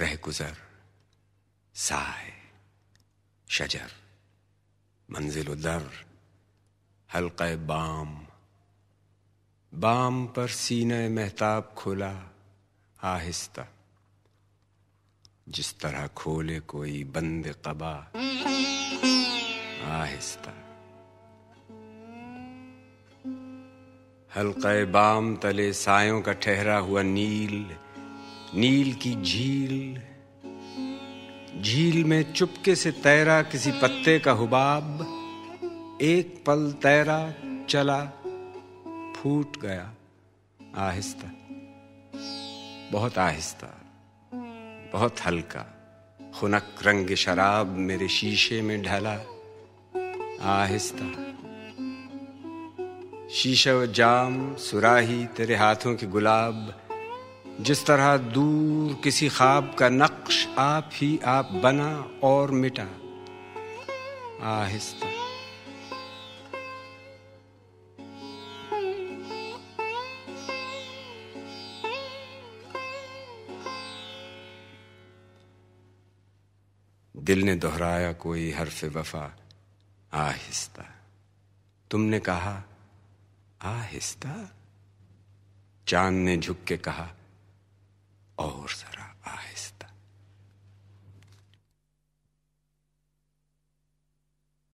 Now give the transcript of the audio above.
رہ گزر، سائے، شجر، منزل و در، حلقہ بام بام پر سینہ محتاب کھولا آہستہ، جس طرح کھولے کوئی بند قبا، آہستہ۔ حلقہ بام تلے سایوں کا ٹھہرا ہوا نیل نیل کی جھیل جھیل میں چپکے سے تیرا کسی پتے کا حباب، ایک پل تیرا چلا، پھوٹ گیا، آہستہ، بہت آہستہ، بہت ہلکا، خنک رنگ شراب میرے شیشے میں ڈھلا، آہستہ۔ شیشہ و جام، سراہی تیرے ہاتھوں کے گلاب جس طرح دور کسی خواب کا نقش آپ ہی آپ بنا اور مٹا۔ آہستہ۔ دل نے دہرایا کوئی حرف وفا۔ آہستہ۔ تم نے کہا، آہستہ۔ چاند نے جھک کے کہا اور ذرا آہستہ